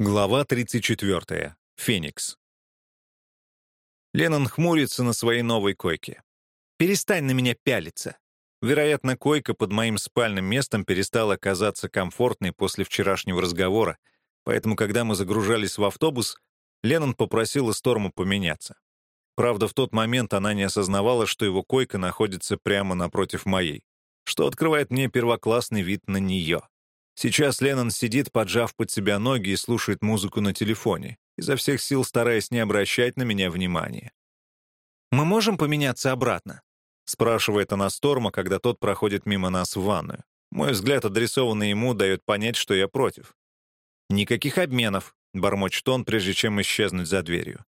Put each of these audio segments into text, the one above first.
Глава 34. Феникс. Леннон хмурится на своей новой койке. «Перестань на меня пялиться». Вероятно, койка под моим спальным местом перестала казаться комфортной после вчерашнего разговора, поэтому, когда мы загружались в автобус, Леннон попросила Сторму поменяться. Правда, в тот момент она не осознавала, что его койка находится прямо напротив моей, что открывает мне первоклассный вид на нее. Сейчас Леннон сидит, поджав под себя ноги и слушает музыку на телефоне, изо всех сил стараясь не обращать на меня внимания. «Мы можем поменяться обратно?» — спрашивает она Сторма, когда тот проходит мимо нас в ванную. Мой взгляд, адресованный ему, дает понять, что я против. «Никаких обменов», — бормочет он, прежде чем исчезнуть за дверью.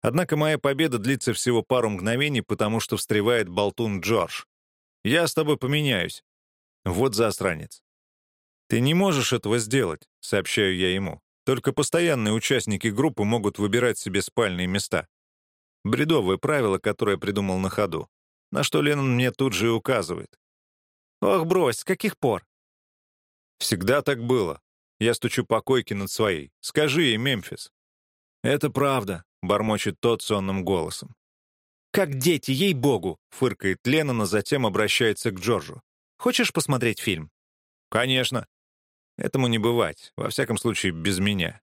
Однако моя победа длится всего пару мгновений, потому что встревает болтун Джордж. «Я с тобой поменяюсь». Вот засранец. «Ты не можешь этого сделать», — сообщаю я ему. «Только постоянные участники группы могут выбирать себе спальные места». Бредовое правило, которое придумал на ходу. На что Леннон мне тут же и указывает. «Ох, брось, с каких пор?» «Всегда так было. Я стучу по койке над своей. Скажи ей, Мемфис». «Это правда», — бормочет тот сонным голосом. «Как дети, ей-богу!» — фыркает Леннон, а затем обращается к Джорджу. «Хочешь посмотреть фильм?» «Конечно». Этому не бывать, во всяком случае, без меня.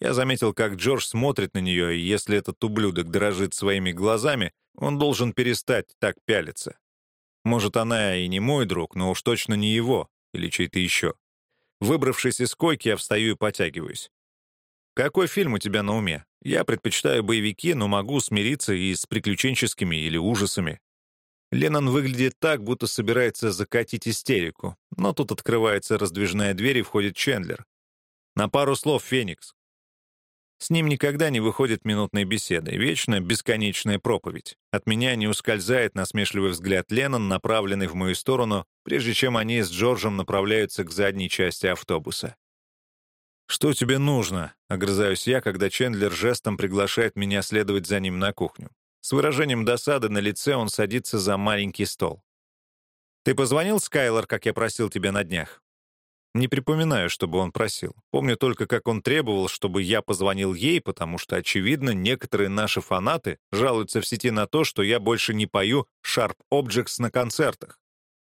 Я заметил, как Джордж смотрит на нее, и если этот ублюдок дрожит своими глазами, он должен перестать так пялиться. Может, она и не мой друг, но уж точно не его, или чей-то еще. Выбравшись из койки, я встаю и потягиваюсь. «Какой фильм у тебя на уме? Я предпочитаю боевики, но могу смириться и с приключенческими или ужасами. Леннон выглядит так, будто собирается закатить истерику, но тут открывается раздвижная дверь и входит Чендлер. На пару слов Феникс. С ним никогда не выходит минутной беседы, вечно бесконечная проповедь. От меня не ускользает насмешливый взгляд Леннон, направленный в мою сторону, прежде чем они с Джорджем направляются к задней части автобуса. «Что тебе нужно?» — огрызаюсь я, когда Чендлер жестом приглашает меня следовать за ним на кухню. С выражением досады на лице он садится за маленький стол. «Ты позвонил, Скайлор, как я просил тебя на днях?» Не припоминаю, чтобы он просил. Помню только, как он требовал, чтобы я позвонил ей, потому что, очевидно, некоторые наши фанаты жалуются в сети на то, что я больше не пою Sharp Objects на концертах.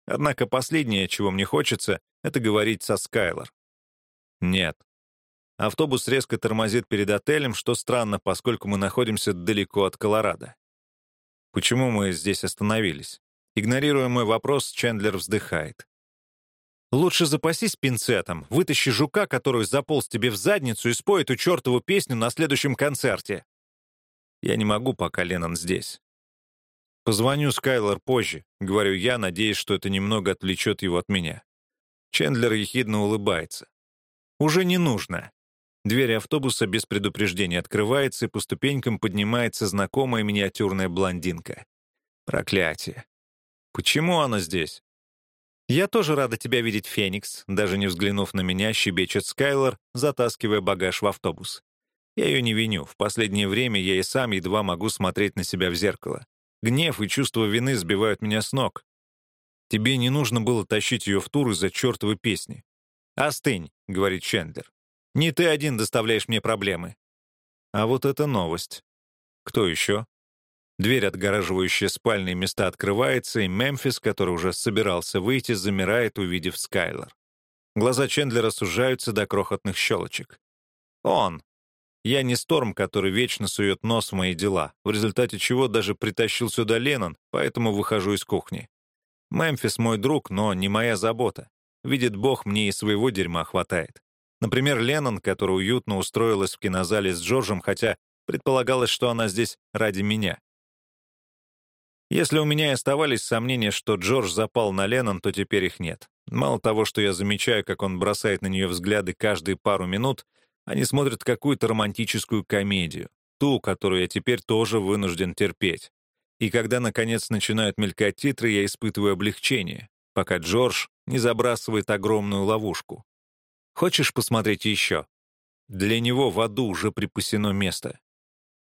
Однако последнее, чего мне хочется, это говорить со Скайлор. Нет. Автобус резко тормозит перед отелем, что странно, поскольку мы находимся далеко от Колорадо. Почему мы здесь остановились? Игнорируя мой вопрос, Чендлер вздыхает. «Лучше запасись пинцетом, вытащи жука, который заполз тебе в задницу и спой эту чертову песню на следующем концерте». Я не могу, пока Леннон здесь. «Позвоню Скайлор позже», — говорю я, надеясь, что это немного отвлечет его от меня. Чендлер ехидно улыбается. «Уже не нужно. Дверь автобуса без предупреждения открывается, и по ступенькам поднимается знакомая миниатюрная блондинка. Проклятие. Почему она здесь? «Я тоже рада тебя видеть, Феникс», даже не взглянув на меня, щебечет Скайлор, затаскивая багаж в автобус. Я ее не виню. В последнее время я и сам едва могу смотреть на себя в зеркало. Гнев и чувство вины сбивают меня с ног. Тебе не нужно было тащить ее в тур из-за чертовой песни. «Остынь», — говорит Чендлер. Не ты один доставляешь мне проблемы. А вот это новость. Кто еще? Дверь, отгораживающая спальные места, открывается, и Мемфис, который уже собирался выйти, замирает, увидев Скайлор. Глаза Чендлера сужаются до крохотных щелочек. Он. Я не Сторм, который вечно сует нос в мои дела, в результате чего даже притащил сюда Леннон, поэтому выхожу из кухни. Мемфис мой друг, но не моя забота. Видит Бог, мне и своего дерьма хватает. Например, Леннон, которая уютно устроилась в кинозале с Джорджем, хотя предполагалось, что она здесь ради меня. Если у меня и оставались сомнения, что Джордж запал на Леннон, то теперь их нет. Мало того, что я замечаю, как он бросает на нее взгляды каждые пару минут, они смотрят какую-то романтическую комедию, ту, которую я теперь тоже вынужден терпеть. И когда, наконец, начинают мелькать титры, я испытываю облегчение, пока Джордж не забрасывает огромную ловушку. Хочешь посмотреть еще?» Для него в аду уже припасено место.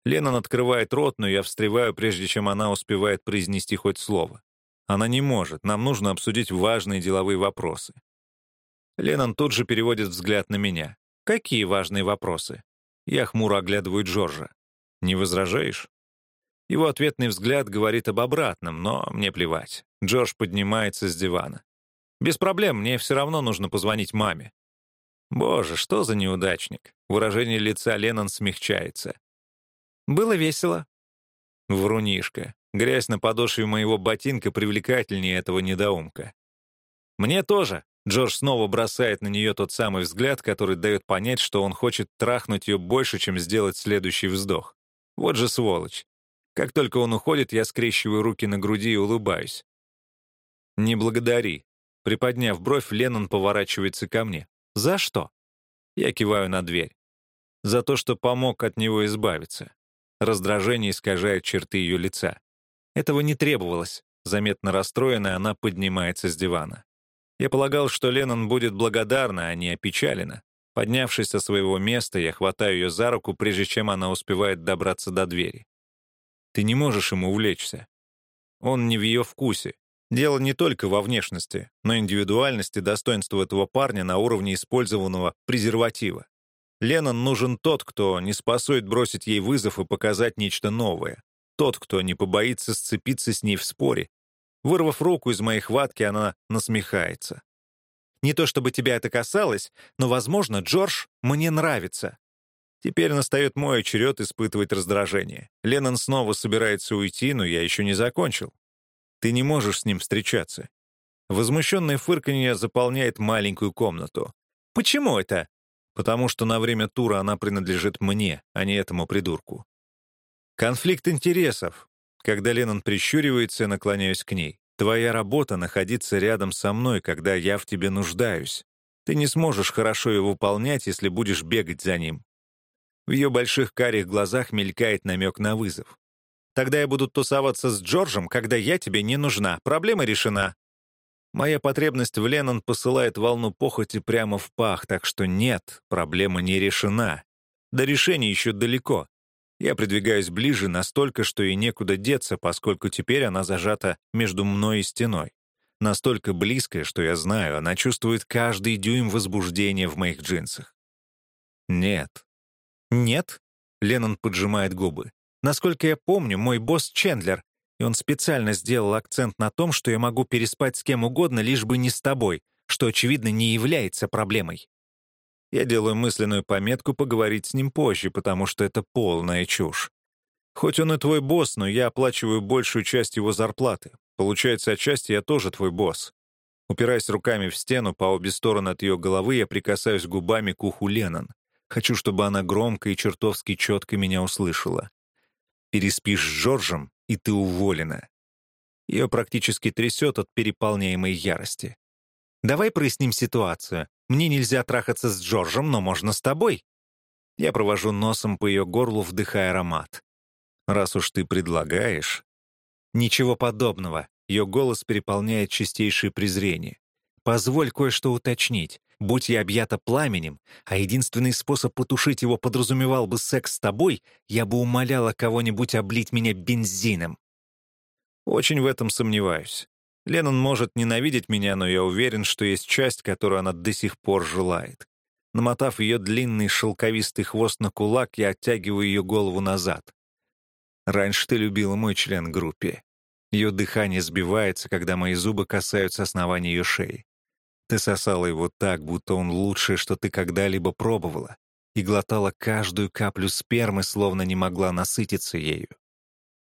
Леннон открывает рот, но я встреваю, прежде чем она успевает произнести хоть слово. Она не может, нам нужно обсудить важные деловые вопросы. Леннон тут же переводит взгляд на меня. Какие важные вопросы? Я хмуро оглядываю Джорджа. Не возражаешь? Его ответный взгляд говорит об обратном, но мне плевать. Джордж поднимается с дивана. Без проблем, мне все равно нужно позвонить маме. Боже, что за неудачник. Выражение лица Леннон смягчается. Было весело. Врунишка. Грязь на подошве моего ботинка привлекательнее этого недоумка. Мне тоже. Джордж снова бросает на нее тот самый взгляд, который дает понять, что он хочет трахнуть ее больше, чем сделать следующий вздох. Вот же сволочь. Как только он уходит, я скрещиваю руки на груди и улыбаюсь. «Не благодари». Приподняв бровь, Леннон поворачивается ко мне. «За что?» Я киваю на дверь. «За то, что помог от него избавиться». Раздражение искажает черты ее лица. Этого не требовалось. Заметно расстроенная, она поднимается с дивана. Я полагал, что Леннон будет благодарна, а не опечалена. Поднявшись со своего места, я хватаю ее за руку, прежде чем она успевает добраться до двери. Ты не можешь ему увлечься. Он не в ее вкусе. Дело не только во внешности, но индивидуальности достоинства этого парня на уровне использованного презерватива. Леннон нужен тот, кто не способен бросить ей вызов и показать нечто новое. Тот, кто не побоится сцепиться с ней в споре Вырвав руку из моей хватки, она насмехается. «Не то чтобы тебя это касалось, но, возможно, Джордж мне нравится». Теперь настает мой черед испытывать раздражение. Леннон снова собирается уйти, но я еще не закончил. Ты не можешь с ним встречаться. Возмущенное фырканье заполняет маленькую комнату. Почему это? Потому что на время тура она принадлежит мне, а не этому придурку. Конфликт интересов. Когда Леннон прищуривается, я наклоняюсь к ней. «Твоя работа — находиться рядом со мной, когда я в тебе нуждаюсь. Ты не сможешь хорошо его выполнять, если будешь бегать за ним». В ее больших карих глазах мелькает намек на вызов. «Тогда я буду тусоваться с Джорджем, когда я тебе не нужна. Проблема решена». Моя потребность в Леннон посылает волну похоти прямо в пах, так что нет, проблема не решена. До решения еще далеко. Я придвигаюсь ближе настолько, что и некуда деться, поскольку теперь она зажата между мной и стеной. Настолько близкая, что я знаю, она чувствует каждый дюйм возбуждения в моих джинсах. «Нет». «Нет?» — Леннон поджимает губы. «Насколько я помню, мой босс Чендлер, и он специально сделал акцент на том, что я могу переспать с кем угодно, лишь бы не с тобой, что, очевидно, не является проблемой. Я делаю мысленную пометку поговорить с ним позже, потому что это полная чушь. Хоть он и твой босс, но я оплачиваю большую часть его зарплаты. Получается, отчасти я тоже твой босс. Упираясь руками в стену по обе стороны от ее головы, я прикасаюсь губами к уху Леннон. Хочу, чтобы она громко и чертовски четко меня услышала. Переспишь с Джорджем, и ты уволена. Ее практически трясет от переполняемой ярости. Давай проясним ситуацию. Мне нельзя трахаться с Джорджем, но можно с тобой». Я провожу носом по ее горлу, вдыхая аромат. «Раз уж ты предлагаешь...» «Ничего подобного». Ее голос переполняет чистейшее презрение. «Позволь кое-что уточнить. Будь я объята пламенем, а единственный способ потушить его подразумевал бы секс с тобой, я бы умоляла кого-нибудь облить меня бензином». Очень в этом сомневаюсь. Леннон может ненавидеть меня, но я уверен, что есть часть, которую она до сих пор желает. Намотав ее длинный шелковистый хвост на кулак, я оттягиваю ее голову назад. Раньше ты любила мой член группе. Ее дыхание сбивается, когда мои зубы касаются основания ее шеи. Ты сосала его так, будто он лучшее, что ты когда-либо пробовала, и глотала каждую каплю спермы, словно не могла насытиться ею.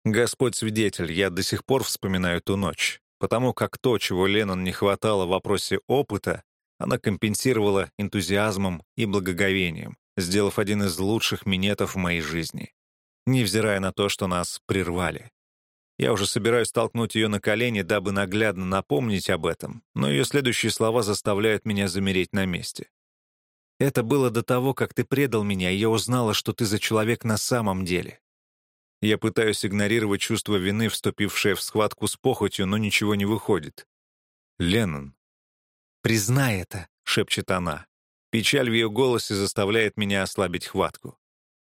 Господь свидетель, я до сих пор вспоминаю ту ночь потому как то, чего Леннон не хватало в вопросе опыта, она компенсировала энтузиазмом и благоговением, сделав один из лучших минетов в моей жизни, невзирая на то, что нас прервали. Я уже собираюсь толкнуть ее на колени, дабы наглядно напомнить об этом, но ее следующие слова заставляют меня замереть на месте. «Это было до того, как ты предал меня, и я узнала, что ты за человек на самом деле. Я пытаюсь игнорировать чувство вины, вступившее в схватку с похотью, но ничего не выходит. «Леннон». «Признай это», — шепчет она. Печаль в ее голосе заставляет меня ослабить хватку.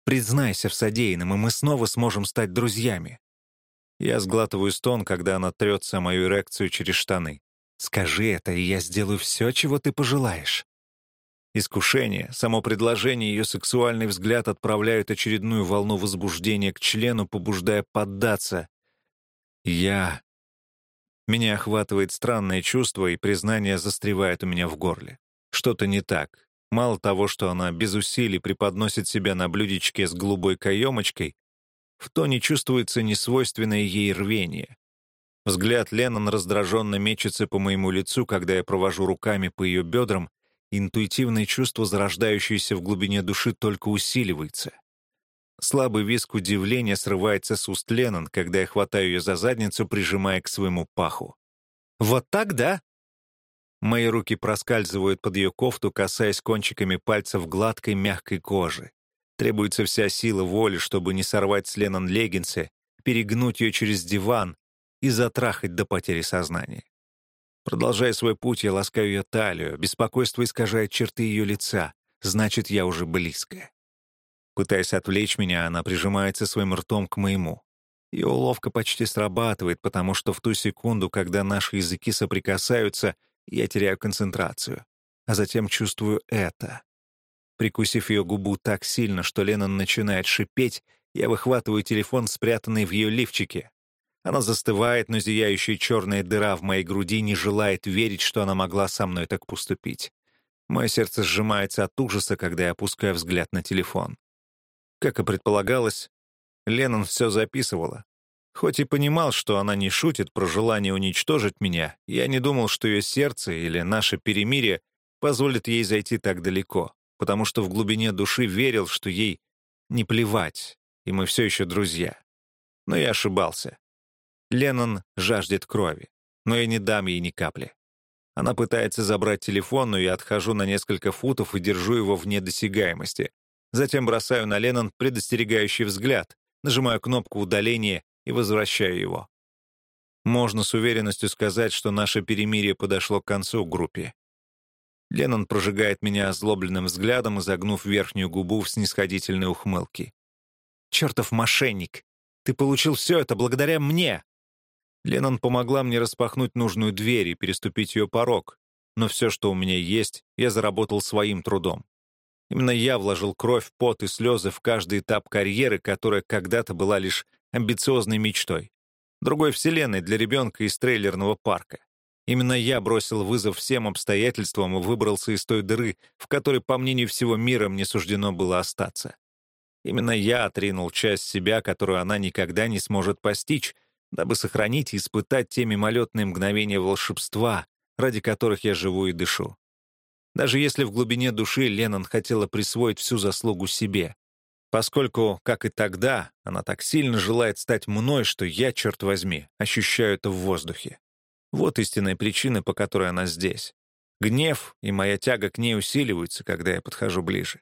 «Признайся в содеянном, и мы снова сможем стать друзьями». Я сглатываю стон, когда она трется мою эрекцию через штаны. «Скажи это, и я сделаю все, чего ты пожелаешь». Искушение, само предложение, ее сексуальный взгляд отправляют очередную волну возбуждения к члену, побуждая поддаться. Я... Меня охватывает странное чувство, и признание застревает у меня в горле. Что-то не так. Мало того, что она без усилий преподносит себя на блюдечке с голубой каемочкой, в тоне чувствуется несвойственное ей рвение. Взгляд Леннон раздраженно мечется по моему лицу, когда я провожу руками по ее бедрам, интуитивное чувство, зарождающееся в глубине души, только усиливается. Слабый виск удивления срывается с уст Леннон, когда я хватаю ее за задницу, прижимая к своему паху. «Вот так, да?» Мои руки проскальзывают под ее кофту, касаясь кончиками пальцев гладкой мягкой кожи. Требуется вся сила воли, чтобы не сорвать с Леннон леггинсы, перегнуть ее через диван и затрахать до потери сознания. Продолжая свой путь, я ласкаю ее талию, беспокойство искажает черты ее лица, значит, я уже близко. Пытаясь отвлечь меня, она прижимается своим ртом к моему. Ее уловка почти срабатывает, потому что в ту секунду, когда наши языки соприкасаются, я теряю концентрацию, а затем чувствую это. Прикусив ее губу так сильно, что Леннон начинает шипеть, я выхватываю телефон, спрятанный в ее лифчике. Она застывает, но зияющая черная дыра в моей груди не желает верить, что она могла со мной так поступить. Мое сердце сжимается от ужаса, когда я опускаю взгляд на телефон. Как и предполагалось, Леннон все записывала. Хоть и понимал, что она не шутит про желание уничтожить меня, я не думал, что ее сердце или наше перемирие позволит ей зайти так далеко, потому что в глубине души верил, что ей не плевать, и мы все еще друзья. Но я ошибался. Леннон жаждет крови, но я не дам ей ни капли. Она пытается забрать телефон, но я отхожу на несколько футов и держу его вне досягаемости. Затем бросаю на Леннон предостерегающий взгляд, нажимаю кнопку удаления и возвращаю его. Можно с уверенностью сказать, что наше перемирие подошло к концу группе. Леннон прожигает меня озлобленным взглядом, изогнув верхнюю губу в снисходительной ухмылке. «Чертов мошенник! Ты получил все это благодаря мне!» Леннон помогла мне распахнуть нужную дверь и переступить ее порог, но все, что у меня есть, я заработал своим трудом. Именно я вложил кровь, пот и слезы в каждый этап карьеры, которая когда-то была лишь амбициозной мечтой. Другой вселенной для ребенка из трейлерного парка. Именно я бросил вызов всем обстоятельствам и выбрался из той дыры, в которой, по мнению всего мира, мне суждено было остаться. Именно я отринул часть себя, которую она никогда не сможет постичь, дабы сохранить и испытать те мимолетные мгновения волшебства, ради которых я живу и дышу. Даже если в глубине души Леннон хотела присвоить всю заслугу себе, поскольку, как и тогда, она так сильно желает стать мной, что я, черт возьми, ощущаю это в воздухе. Вот истинная причина, по которой она здесь. Гнев и моя тяга к ней усиливаются, когда я подхожу ближе.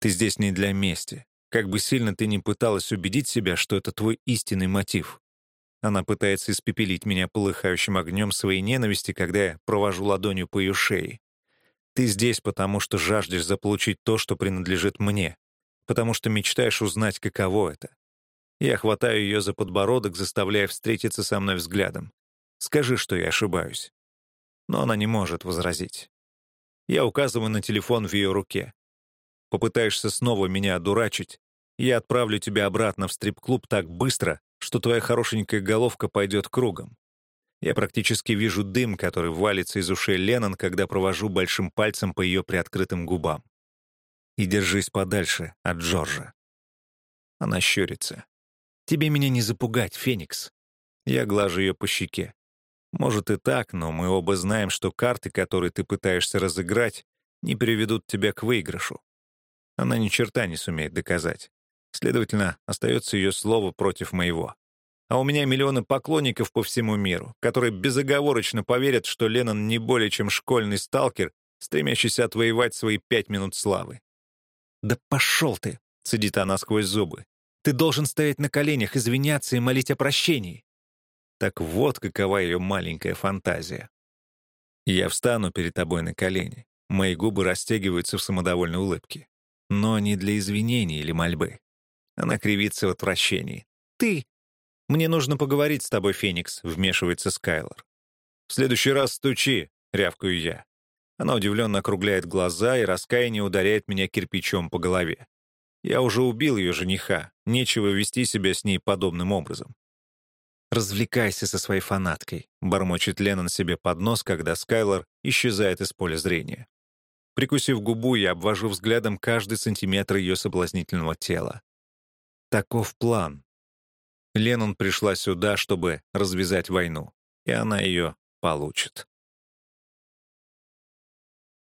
Ты здесь не для мести. Как бы сильно ты ни пыталась убедить себя, что это твой истинный мотив. Она пытается испепелить меня полыхающим огнем своей ненависти, когда я провожу ладонью по ее шее. Ты здесь, потому что жаждешь заполучить то, что принадлежит мне, потому что мечтаешь узнать, каково это. Я хватаю ее за подбородок, заставляя встретиться со мной взглядом. Скажи, что я ошибаюсь. Но она не может возразить. Я указываю на телефон в ее руке. Попытаешься снова меня одурачить, я отправлю тебя обратно в стрип-клуб так быстро, что твоя хорошенькая головка пойдет кругом. Я практически вижу дым, который валится из ушей Леннон, когда провожу большим пальцем по ее приоткрытым губам. И держись подальше от Джорджа. Она щурится. «Тебе меня не запугать, Феникс». Я глажу ее по щеке. Может и так, но мы оба знаем, что карты, которые ты пытаешься разыграть, не приведут тебя к выигрышу. Она ни черта не сумеет доказать. Следовательно, остается ее слово против моего. А у меня миллионы поклонников по всему миру, которые безоговорочно поверят, что Леннон не более чем школьный сталкер, стремящийся отвоевать свои пять минут славы. «Да пошел ты!» — цедит она сквозь зубы. «Ты должен стоять на коленях, извиняться и молить о прощении». Так вот какова ее маленькая фантазия. Я встану перед тобой на колени. Мои губы растягиваются в самодовольной улыбке. Но не для извинений или мольбы. Она кривится в отвращении. «Ты! Мне нужно поговорить с тобой, Феникс», — вмешивается Скайлор. «В следующий раз стучи», — рявкаю я. Она удивленно округляет глаза, и раскаяние ударяет меня кирпичом по голове. Я уже убил ее жениха, нечего вести себя с ней подобным образом. «Развлекайся со своей фанаткой», — бормочет Леннон себе под нос, когда Скайлор исчезает из поля зрения. Прикусив губу, я обвожу взглядом каждый сантиметр ее соблазнительного тела. Таков план. Леннон пришла сюда, чтобы развязать войну, и она ее получит.